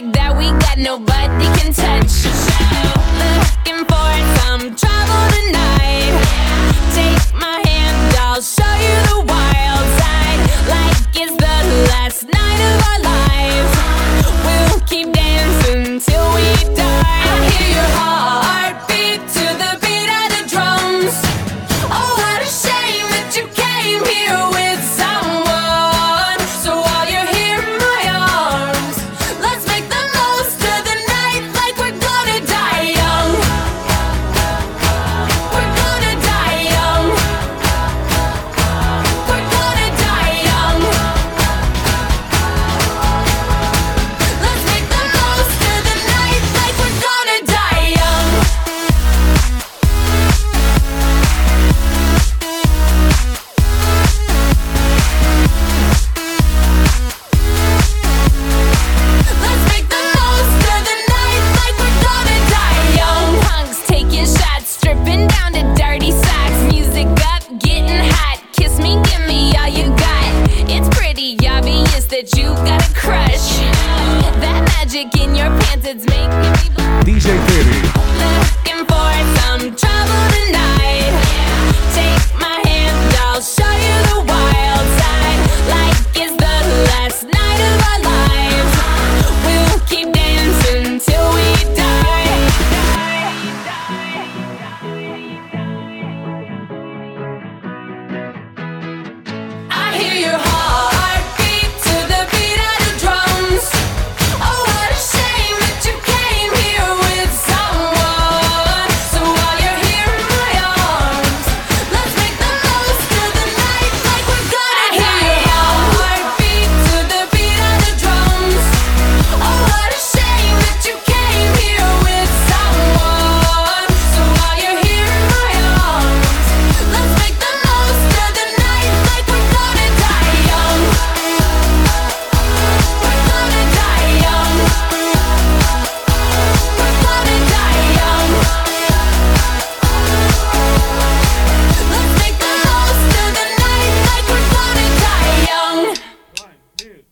magic that we got, nobody can touch. So, looking me DJ Theory. Looking for some trouble tonight. Take my hand, I'll show you the wild side. Like it's the last night of our lives. We'll keep dancing till we die. I hear your